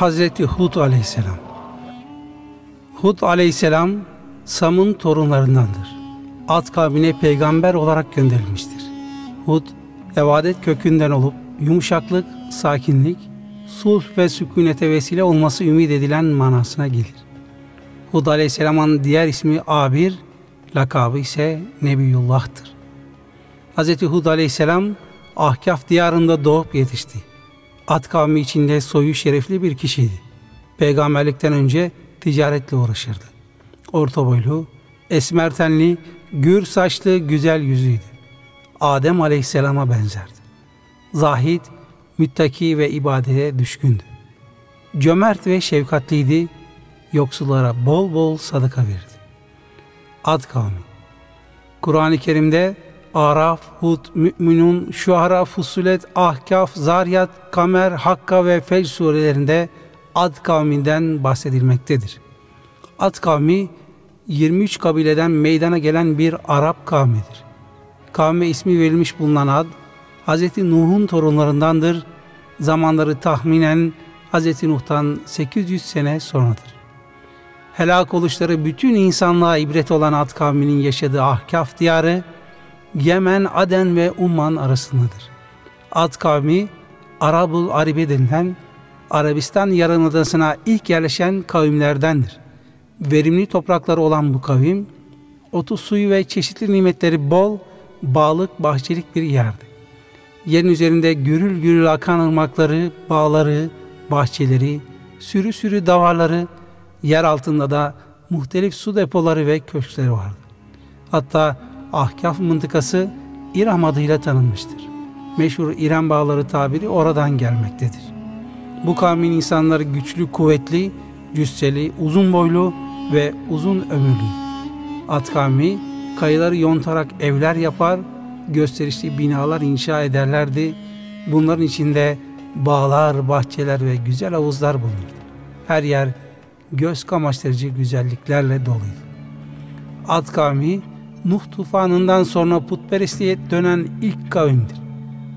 Hazreti Hud aleyhisselam Hud aleyhisselam Sam'ın torunlarındandır. Ad kavmine peygamber olarak gönderilmiştir. Hud, evadet kökünden olup yumuşaklık, sakinlik, sulh ve sükunete vesile olması ümit edilen manasına gelir. Hud aleyhisselamın diğer ismi Abir, lakabı ise Nebiyullah'tır. Hz. Hud aleyhisselam Ahkaf diyarında doğup yetişti. At kavmi içinde soyu şerefli bir kişiydi. Peygamberlikten önce ticaretle uğraşırdı. Orta boylu, esmer tenli, gür saçlı, güzel yüzüydü. Adem aleyhisselama benzerdi. Zahid, müttaki ve ibadete düşkündü. Cömert ve şefkatliydi, yoksullara bol bol sadaka verdi. Ad kavmi Kur'an-ı Kerim'de Araf, Hud, Mü'minun, Şuara, Fusulet, Ahkaf, Zaryat, Kamer, Hakka ve Fecr surelerinde Ad kavminden bahsedilmektedir. Ad kavmi 23 kabileden meydana gelen bir Arap kavmidir. Kavme ismi verilmiş bulunan Ad, Hz. Nuh'un torunlarındandır. Zamanları tahminen Hz. Nuh'tan 800 sene sonradır. Helak oluşları bütün insanlığa ibret olan Ad kavminin yaşadığı Ahkaf diyarı, Yemen, Aden ve Umman arasındadır. Ad kavmi, Arabul Aribe denilen Arabistan Yarımadası'na ilk yerleşen kavimlerdendir. Verimli toprakları olan bu kavim, otu suyu ve çeşitli nimetleri bol, bağlık, bahçelik bir yerdi. Yerin üzerinde gürül gürül akan ırmakları, bağları, bahçeleri, sürü sürü davarları, yer altında da muhtelif su depoları ve köşkleri vardı. Hatta Ahkaf mıntıkası İram adıyla tanınmıştır. Meşhur İran bağları tabiri oradan gelmektedir. Bu kavmin insanları güçlü, kuvvetli, cüsseli, uzun boylu ve uzun ömürlü. At kavmi kayıları yontarak evler yapar, gösterişli binalar inşa ederlerdi. Bunların içinde bağlar, bahçeler ve güzel havuzlar bulunurdu. Her yer göz kamaştırıcı güzelliklerle doluydu. Ad kavmi Nuh tufanından sonra putperestliğe dönen ilk kavimdir.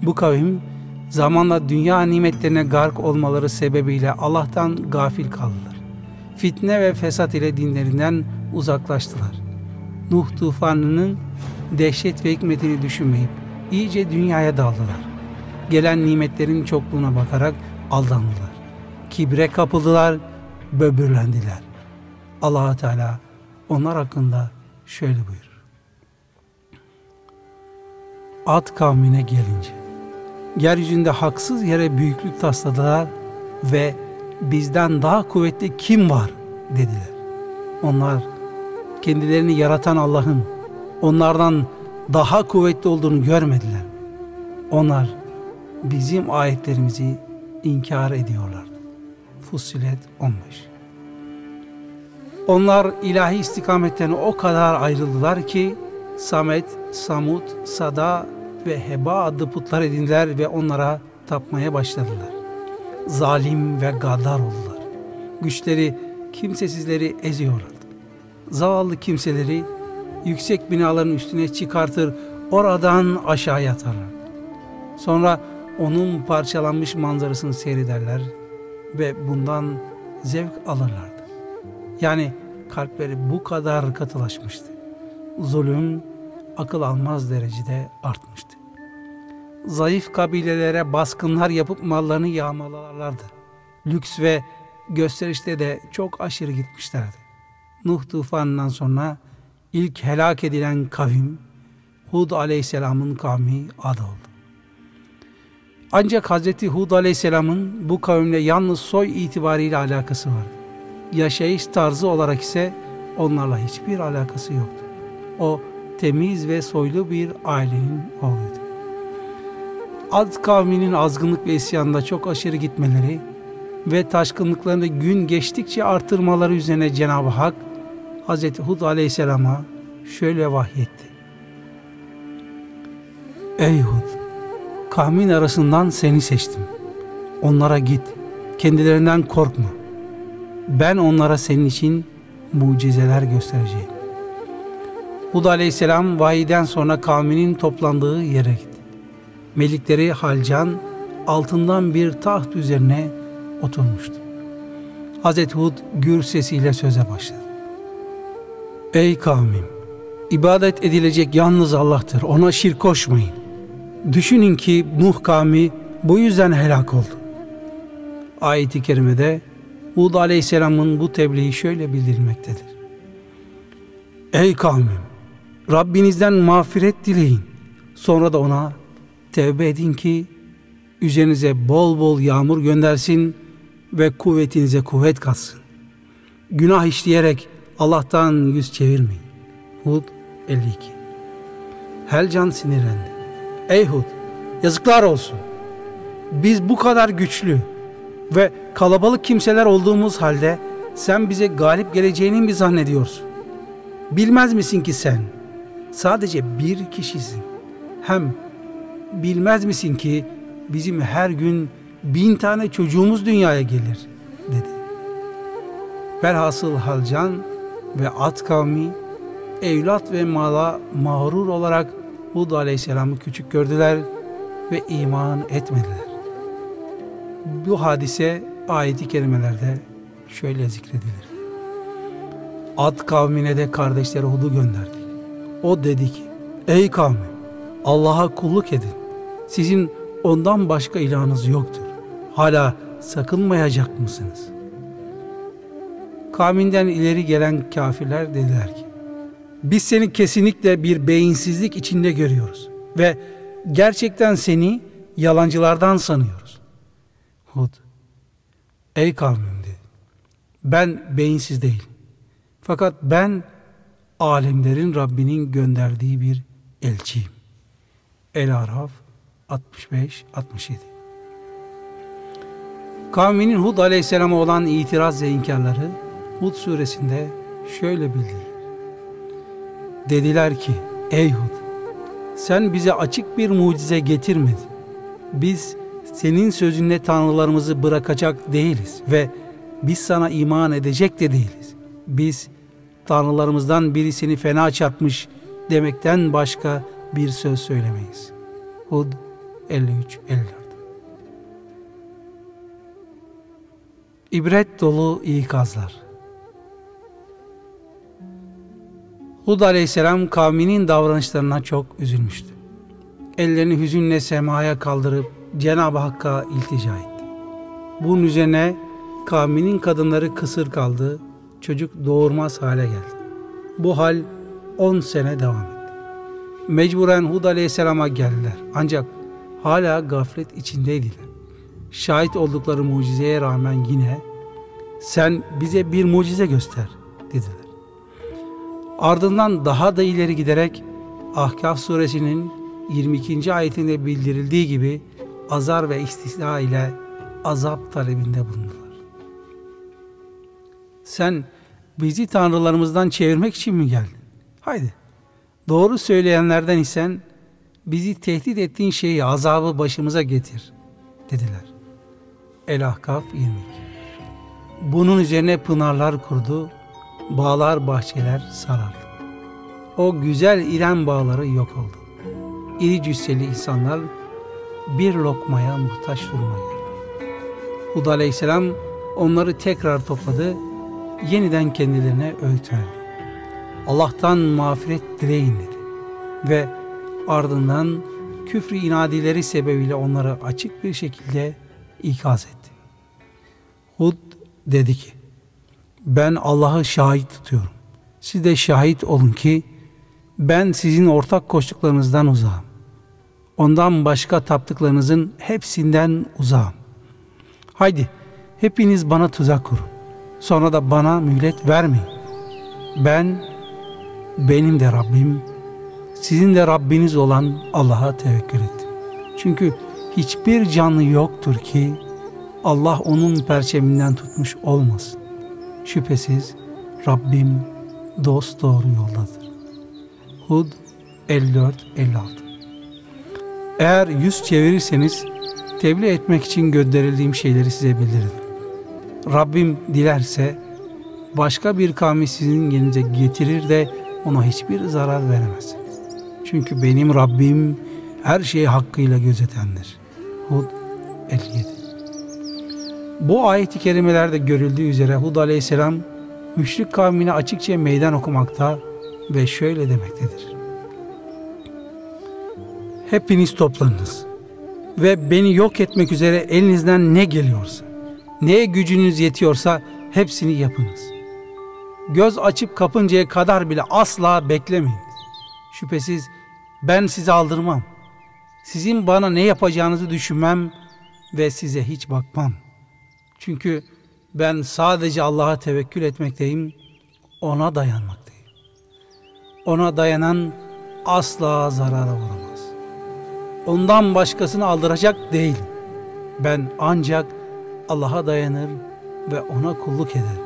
Bu kavim zamanla dünya nimetlerine gark olmaları sebebiyle Allah'tan gafil kaldılar. Fitne ve fesat ile dinlerinden uzaklaştılar. Nuh tufanının dehşet ve hikmetini düşünmeyip iyice dünyaya daldılar. Gelen nimetlerin çokluğuna bakarak aldandılar. Kibre kapıldılar, böbürlendiler. allah Teala onlar hakkında şöyle buyur. Ad kavmine gelince, yeryüzünde haksız yere büyüklük tasladılar ve bizden daha kuvvetli kim var dediler. Onlar kendilerini yaratan Allah'ın onlardan daha kuvvetli olduğunu görmediler. Onlar bizim ayetlerimizi inkar ediyorlardı. Fussilet 15 Onlar ilahi istikametten o kadar ayrıldılar ki Samet, Samut, Sada ve Heba adlı putlar edindiler ve onlara tapmaya başladılar. Zalim ve gaddar oldular. Güçleri kimsesizleri eziyorlardı. Zavallı kimseleri yüksek binaların üstüne çıkartır, oradan aşağıya atarlar. Sonra onun parçalanmış manzarasını seyrederler ve bundan zevk alırlardı. Yani kalpleri bu kadar katılaşmıştı. Zulüm akıl almaz derecede artmıştı. Zayıf kabilelere baskınlar yapıp mallarını yağmalarlardı. Lüks ve gösterişte de çok aşırı gitmişlerdi. Nuh tufanından sonra ilk helak edilen kavim Hud aleyhisselamın kavmi adı oldu. Ancak Hz. Hud aleyhisselamın bu kavimle yalnız soy itibariyle alakası vardı. Yaşayış tarzı olarak ise onlarla hiçbir alakası yoktu. O temiz ve soylu bir ailenin oğluydu. Ad kavminin azgınlık ve isyanda çok aşırı gitmeleri ve taşkınlıklarını gün geçtikçe artırmaları üzerine Cenab-ı Hak Hz. Hud aleyhisselama şöyle vahyetti. Ey Hud! Kavmin arasından seni seçtim. Onlara git. Kendilerinden korkma. Ben onlara senin için mucizeler göstereceğim. Hud aleyhisselam vahiyden sonra kavminin toplandığı yere gitti. Melikleri Halcan altından bir taht üzerine oturmuştu. Hazreti Hud gür sesiyle söze başladı. Ey kavmim! İbadet edilecek yalnız Allah'tır. Ona şirk koşmayın. Düşünün ki Nuh kavmi bu yüzden helak oldu. Ayet-i kerimede Hud aleyhisselamın bu tebliği şöyle bildirilmektedir. Ey kavmim! Rabbinizden mağfiret dileyin. Sonra da ona tevbe edin ki üzerinize bol bol yağmur göndersin ve kuvvetinize kuvvet katsın. Günah işleyerek Allah'tan yüz çevirmeyin. Hud 52 Helcan sinirlendi. Ey Hud yazıklar olsun. Biz bu kadar güçlü ve kalabalık kimseler olduğumuz halde sen bize galip geleceğini mi zannediyorsun? Bilmez misin ki sen sadece bir kişisin. Hem bilmez misin ki bizim her gün bin tane çocuğumuz dünyaya gelir dedi. Velhasıl Halcan ve At kavmi evlat ve mala mağrur olarak Hud aleyhisselamı küçük gördüler ve iman etmediler. Bu hadise ayeti kerimelerde şöyle zikredilir. Ad kavmine de kardeşleri Hud'u gönderdi. O dedi ki, ey kavmi Allah'a kulluk edin. Sizin ondan başka ilahınız yoktur. Hala sakınmayacak mısınız? Kavminden ileri gelen kafirler dediler ki, biz seni kesinlikle bir beyinsizlik içinde görüyoruz ve gerçekten seni yalancılardan sanıyoruz. Hud, ey kavmim dedi, ben beyinsiz değilim. Fakat ben alemlerin Rabbinin gönderdiği bir elçiyim. El-Araf 65-67 Kavminin Hud aleyhisselama olan itiraz ve inkarları Hud suresinde şöyle bildirir. Dediler ki ey Hud sen bize açık bir mucize getirmedin. Biz senin sözünle tanrılarımızı bırakacak değiliz ve biz sana iman edecek de değiliz. Biz tanrılarımızdan birisini fena çarpmış demekten başka bir söz söylemeyiz. Hud 53-54 İbret dolu ikazlar Hud aleyhisselam kavminin davranışlarına çok üzülmüştü. Ellerini hüzünle semaya kaldırıp Cenab-ı Hakk'a iltica etti. Bunun üzerine kavminin kadınları kısır kaldı, çocuk doğurmaz hale geldi. Bu hal 10 sene devam etti. Mecburen Hud aleyhisselama geldiler. Ancak hala gaflet içindeydiler. Şahit oldukları mucizeye rağmen yine sen bize bir mucize göster dediler. Ardından daha da ileri giderek Ahkaf suresinin 22. ayetinde bildirildiği gibi azar ve istisna ile azap talebinde bulundular. Sen bizi tanrılarımızdan çevirmek için mi geldin? Haydi doğru söyleyenlerden isen bizi tehdit ettiğin şeyi azabı başımıza getir dediler. El-Ahkaf 22 Bunun üzerine pınarlar kurdu bağlar bahçeler sarardı. O güzel İrem bağları yok oldu. İri cüsseli insanlar bir lokmaya muhtaç duruma geldi. Hud aleyhisselam onları tekrar topladı, yeniden kendilerine öğüt verdi. Allah'tan mağfiret dileyin dedi. Ve ardından küfrü inadileri sebebiyle onları açık bir şekilde ikaz etti. Hud dedi ki, ben Allah'ı şahit tutuyorum. Siz de şahit olun ki ben sizin ortak koştuklarınızdan uzağım. Ondan başka taptıklarınızın hepsinden uzağım. Haydi hepiniz bana tuzak kurun. Sonra da bana mühlet vermeyin. Ben, benim de Rabbim, sizin de Rabbiniz olan Allah'a tevekkül ettim. Çünkü hiçbir canlı yoktur ki Allah onun perçeminden tutmuş olmasın. Şüphesiz Rabbim dost doğru yoldadır. Hud 54-56 Eğer yüz çevirirseniz tebliğ etmek için gönderildiğim şeyleri size bildiririm. Rabbim dilerse başka bir kavmi sizin yerinize getirir de ona hiçbir zarar veremez. Çünkü benim Rabbim her şeyi hakkıyla gözetendir. Hud 57 Bu ayet-i kerimelerde görüldüğü üzere Hud aleyhisselam müşrik kavmine açıkça meydan okumakta ve şöyle demektedir. Hepiniz toplanınız ve beni yok etmek üzere elinizden ne geliyorsa, neye gücünüz yetiyorsa hepsini yapınız. Göz açıp kapıncaya kadar bile asla beklemeyin. Şüphesiz ben sizi aldırmam. Sizin bana ne yapacağınızı düşünmem ve size hiç bakmam. Çünkü ben sadece Allah'a tevekkül etmekteyim, ona dayanmaktayım. Ona dayanan asla zarara uğramaz. Ondan başkasını aldıracak değil. Ben ancak Allah'a dayanır ve ona kulluk eder.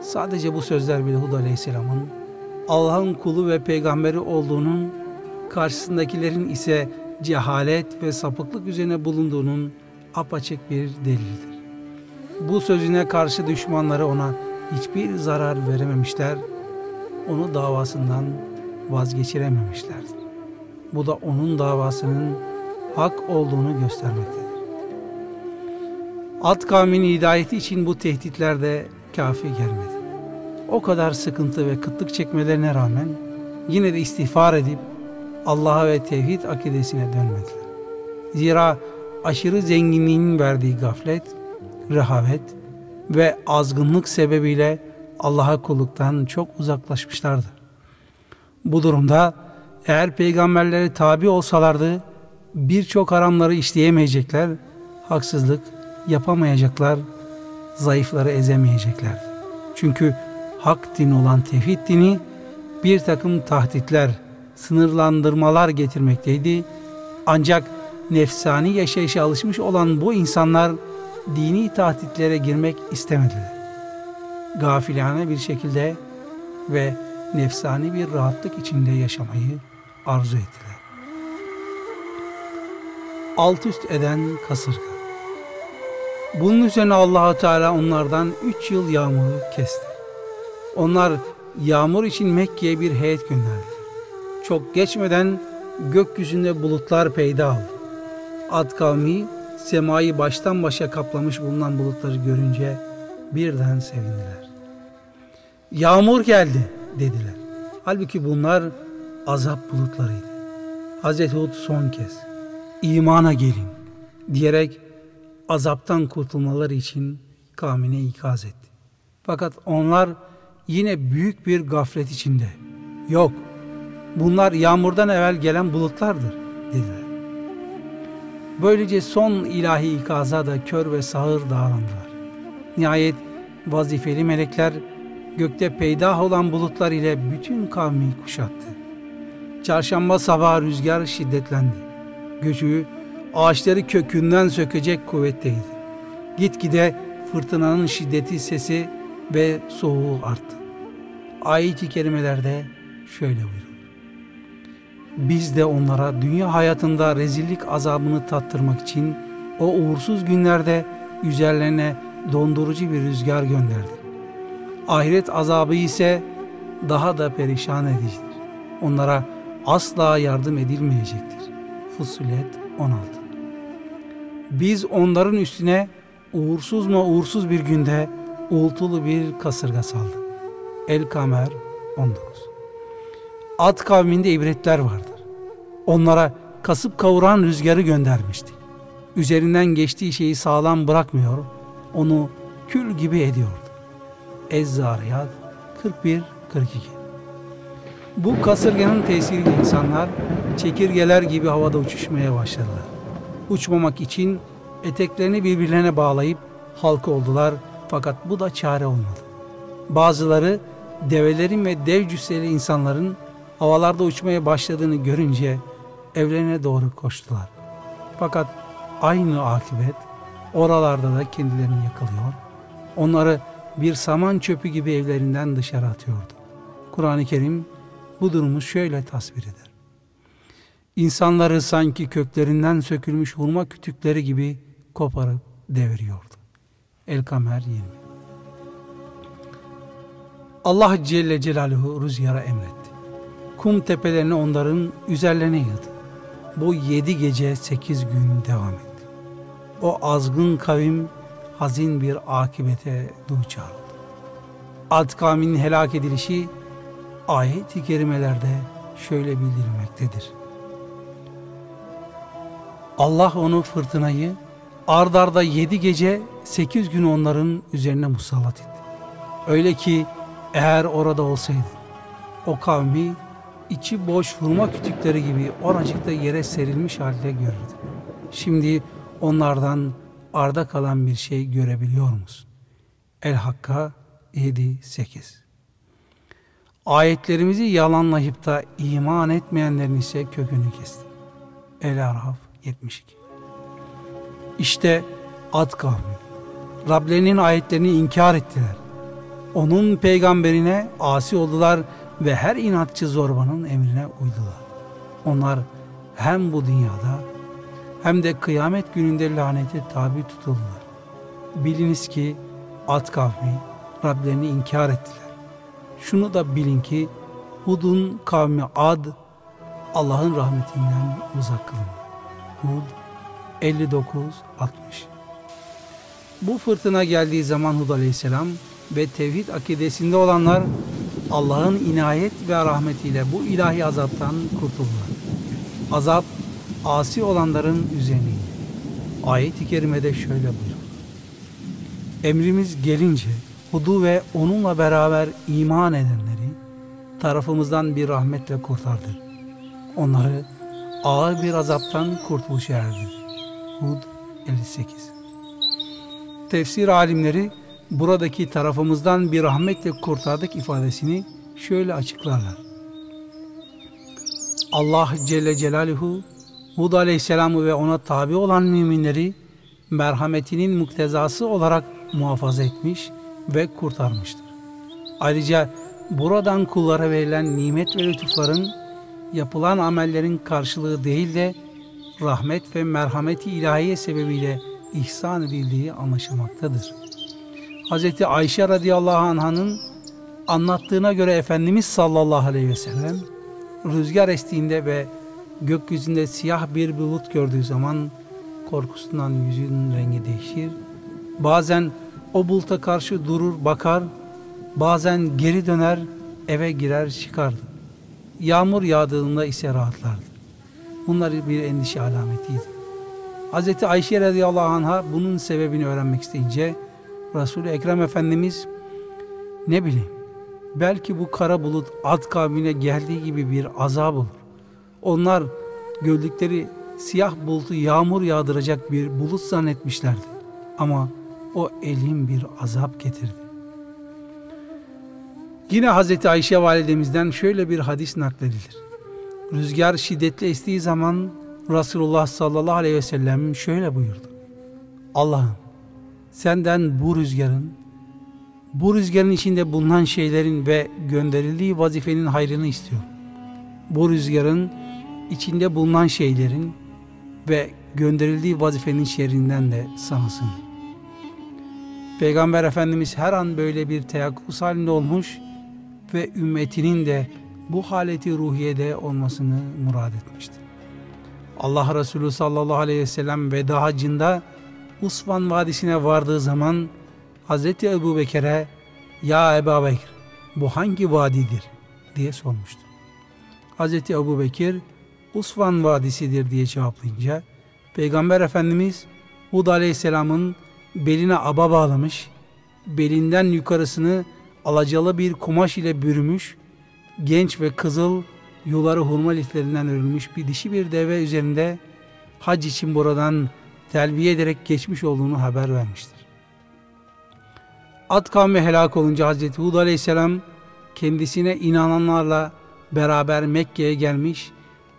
Sadece bu sözler bile Hud Aleyhisselam'ın Allah'ın kulu ve peygamberi olduğunun karşısındakilerin ise cehalet ve sapıklık üzerine bulunduğunun apaçık bir delildir. Bu sözüne karşı düşmanları ona hiçbir zarar verememişler, onu davasından vazgeçirememişlerdi. Bu da onun davasının hak olduğunu göstermektedir. At kavminin hidayeti için bu tehditler de kafi gelmedi. O kadar sıkıntı ve kıtlık çekmelerine rağmen yine de istiğfar edip Allah'a ve tevhid akidesine dönmediler. Zira aşırı zenginliğin verdiği gaflet, rehavet ve azgınlık sebebiyle Allah'a kulluktan çok uzaklaşmışlardı. Bu durumda eğer peygamberlere tabi olsalardı birçok haramları işleyemeyecekler, haksızlık yapamayacaklar, zayıfları ezemeyecekler. Çünkü hak din olan tevhid dini bir takım tahditler, sınırlandırmalar getirmekteydi. Ancak nefsani yaşayışa alışmış olan bu insanlar dini tahditlere girmek istemediler. Gafilane bir şekilde ve nefsani bir rahatlık içinde yaşamayı arzu ettiler. Alt üst eden kasırga. Bunun üzerine allah Teala onlardan üç yıl yağmuru kesti. Onlar yağmur için Mekke'ye bir heyet gönderdi. Çok geçmeden gökyüzünde bulutlar peyda oldu. Ad kavmi semayı baştan başa kaplamış bulunan bulutları görünce birden sevindiler. Yağmur geldi dediler. Halbuki bunlar azap bulutlarıydı. Hazreti Hud son kez imana gelin diyerek azaptan kurtulmaları için kavmine ikaz etti. Fakat onlar yine büyük bir gaflet içinde. Yok, bunlar yağmurdan evvel gelen bulutlardır dediler. Böylece son ilahi ikaza da kör ve sağır davrandılar. Nihayet vazifeli melekler gökte peydah olan bulutlar ile bütün kavmi kuşattı. Çarşamba sabahı rüzgar şiddetlendi. Göçü ağaçları kökünden sökecek kuvvetteydi. Gitgide fırtınanın şiddeti sesi ve soğuğu arttı. Ayet-i kerimelerde şöyle buyurur. Biz de onlara dünya hayatında rezillik azabını tattırmak için o uğursuz günlerde üzerlerine dondurucu bir rüzgar gönderdik. Ahiret azabı ise daha da perişan edicidir. Onlara asla yardım edilmeyecektir. Fussilet 16 Biz onların üstüne uğursuz mu uğursuz bir günde uğultulu bir kasırga saldık. El Kamer 19 Ad kavminde ibretler vardır. Onlara kasıp kavuran rüzgarı göndermişti. Üzerinden geçtiği şeyi sağlam bırakmıyor, onu kül gibi ediyordu. Ez-Zariyat 41-42 Bu kasırganın tesiriyle insanlar çekirgeler gibi havada uçuşmaya başladılar. Uçmamak için eteklerini birbirlerine bağlayıp halka oldular fakat bu da çare olmadı. Bazıları develerin ve dev cüsseli insanların havalarda uçmaya başladığını görünce evlerine doğru koştular. Fakat aynı akıbet oralarda da kendilerini yakalıyor. Onları bir saman çöpü gibi evlerinden dışarı atıyordu. Kur'an-ı Kerim bu durumu şöyle tasvir eder. İnsanları sanki köklerinden sökülmüş hurma kütükleri gibi koparıp deviriyordu. El-Kamer 20 Allah Celle Celaluhu rüzgara emretti. Kum tepelerini onların üzerlerine yığdı. Bu yedi gece sekiz gün devam etti. o azgın kavim hazin bir akibete duçar oldu. Ad kavminin helak edilişi ayet-i kerimelerde şöyle bildirilmektedir. Allah onu fırtınayı ardarda yedi gece sekiz gün onların üzerine musallat etti. Öyle ki eğer orada olsaydı o kavmi içi boş hurma kütükleri gibi oracıkta yere serilmiş halde görürdü. Şimdi onlardan arda kalan bir şey görebiliyor musun? El Hakka 7-8 Ayetlerimizi yalanlayıp da iman etmeyenlerin ise kökünü kesti. El Araf 72 İşte Ad kavmi. Rablerinin ayetlerini inkar ettiler. Onun peygamberine asi oldular ve her inatçı zorbanın emrine uydular. Onlar hem bu dünyada hem de kıyamet gününde lanete tabi tutuldular. Biliniz ki Ad kavmi Rablerini inkar ettiler. Şunu da bilin ki Hud'un kavmi Ad Allah'ın rahmetinden uzak kılındı. Hud 59-60 Bu fırtına geldiği zaman Hud aleyhisselam ve tevhid akidesinde olanlar Allah'ın inayet ve rahmetiyle bu ilahi azaptan kurtuldular. Azap asi olanların üzerine Ayet-i kerimede şöyle buyuruyor. Emrimiz gelince Hud'u ve onunla beraber iman edenleri tarafımızdan bir rahmetle kurtardı. Onları ağır bir azaptan kurtuluşa erdi. Hud 58 Tefsir alimleri buradaki tarafımızdan bir rahmetle kurtardık ifadesini şöyle açıklarlar. Allah Celle Celaluhu Hud Aleyhisselam'ı ve ona tabi olan müminleri merhametinin muktezası olarak muhafaza etmiş ve kurtarmıştır. Ayrıca buradan kullara verilen nimet ve lütufların yapılan amellerin karşılığı değil de rahmet ve merhameti ilahiye sebebiyle ihsan edildiği anlaşılmaktadır. Hz. Ayşe radıyallahu anh'ın anlattığına göre Efendimiz sallallahu aleyhi ve sellem rüzgar estiğinde ve gökyüzünde siyah bir bulut gördüğü zaman korkusundan yüzünün rengi değişir. Bazen o buluta karşı durur bakar, bazen geri döner eve girer çıkardı. Yağmur yağdığında ise rahatlardı. Bunlar bir endişe alametiydi. Hz. Ayşe radıyallahu anh'a bunun sebebini öğrenmek isteyince Resul-i Ekrem Efendimiz ne bileyim belki bu kara bulut Ad kavmine geldiği gibi bir azab olur. Onlar gördükleri siyah bulutu yağmur yağdıracak bir bulut zannetmişlerdi. Ama o elin bir azap getirdi. Yine Hazreti Ayşe validemizden şöyle bir hadis nakledilir. Rüzgar şiddetli estiği zaman Resulullah sallallahu aleyhi ve sellem şöyle buyurdu. Allah'ım senden bu rüzgarın, bu rüzgarın içinde bulunan şeylerin ve gönderildiği vazifenin hayrını istiyorum. Bu rüzgarın içinde bulunan şeylerin ve gönderildiği vazifenin şerrinden de sanasın. Peygamber Efendimiz her an böyle bir teyakkuz halinde olmuş ve ümmetinin de bu haleti ruhiyede olmasını murad etmişti. Allah Resulü sallallahu aleyhi ve sellem veda hacında Usman Vadisi'ne vardığı zaman Hazreti Ebu Bekir'e Ya Ebu Bekir bu hangi vadidir diye sormuştu. Hazreti Ebu Bekir Usman Vadisi'dir diye cevaplayınca Peygamber Efendimiz Hud Aleyhisselam'ın beline aba bağlamış, belinden yukarısını alacalı bir kumaş ile bürümüş, genç ve kızıl yuları hurma liflerinden örülmüş bir dişi bir deve üzerinde hac için buradan telbiye ederek geçmiş olduğunu haber vermiştir. Ad kavmi helak olunca Hazreti Hud Aleyhisselam kendisine inananlarla beraber Mekke'ye gelmiş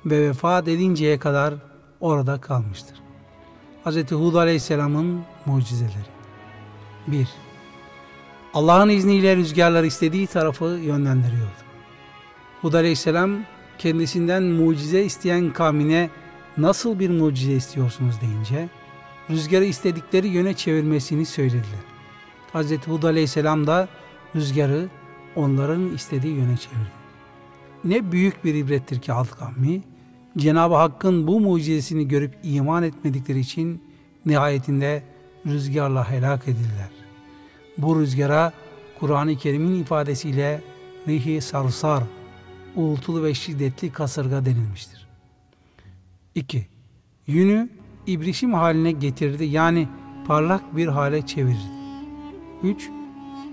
ve vefat edinceye kadar orada kalmıştır. Hz. Hud Aleyhisselam'ın mucizeleri 1. Allah'ın izniyle rüzgarları istediği tarafı yönlendiriyordu. Hud Aleyhisselam kendisinden mucize isteyen kavmine nasıl bir mucize istiyorsunuz deyince rüzgarı istedikleri yöne çevirmesini söylediler. Hz. Hud Aleyhisselam da rüzgarı onların istediği yöne çevirdi. Ne büyük bir ibrettir ki alt kavmi Cenab-ı Hakk'ın bu mucizesini görüp iman etmedikleri için Nihayetinde rüzgarla helak edildiler. Bu rüzgara Kur'an-ı Kerim'in ifadesiyle rihi sarsar, uğultulu ve şiddetli kasırga denilmiştir. 2. Yünü ibrişim haline getirdi yani parlak bir hale çevirdi. 3.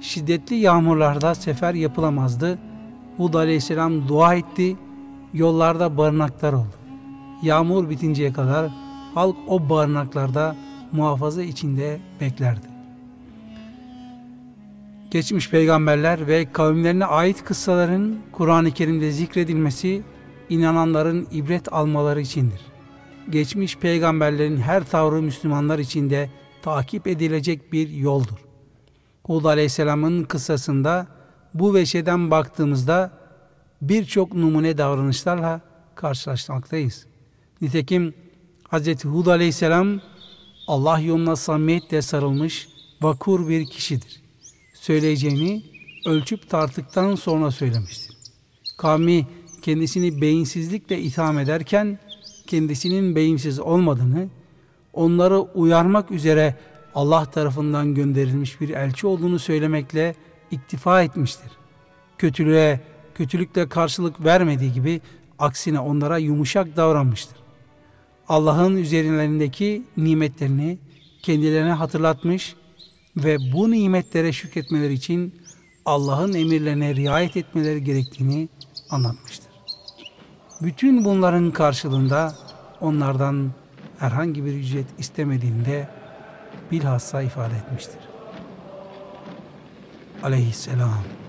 Şiddetli yağmurlarda sefer yapılamazdı. Hud aleyhisselam dua etti, yollarda barınaklar oldu. Yağmur bitinceye kadar halk o barınaklarda muhafaza içinde beklerdi. Geçmiş peygamberler ve kavimlerine ait kıssaların Kur'an-ı Kerim'de zikredilmesi inananların ibret almaları içindir. Geçmiş peygamberlerin her tavrı Müslümanlar içinde takip edilecek bir yoldur. Hud Aleyhisselam'ın kıssasında bu veşeden baktığımızda birçok numune davranışlarla karşılaşmaktayız. Nitekim Hz. Hud Aleyhisselam Allah yoluna samimiyetle sarılmış vakur bir kişidir. Söyleyeceğini ölçüp tartıktan sonra söylemiştir. Kavmi kendisini beyinsizlikle itham ederken kendisinin beyinsiz olmadığını, onları uyarmak üzere Allah tarafından gönderilmiş bir elçi olduğunu söylemekle iktifa etmiştir. Kötülüğe, kötülükle karşılık vermediği gibi aksine onlara yumuşak davranmıştır. Allah'ın üzerlerindeki nimetlerini kendilerine hatırlatmış ve bu nimetlere şükretmeleri için Allah'ın emirlerine riayet etmeleri gerektiğini anlatmıştır. Bütün bunların karşılığında onlardan herhangi bir ücret istemediğinde bilhassa ifade etmiştir. Aleyhisselam.